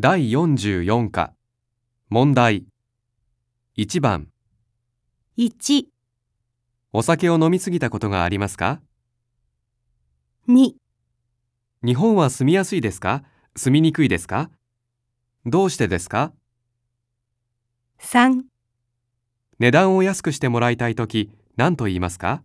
第44課。問題。1番。1、お酒を飲みすぎたことがありますか？2、日本は住みやすいですか？住みにくいですか？どうしてですか？3値段を安くしてもらいたいとき何と言いますか？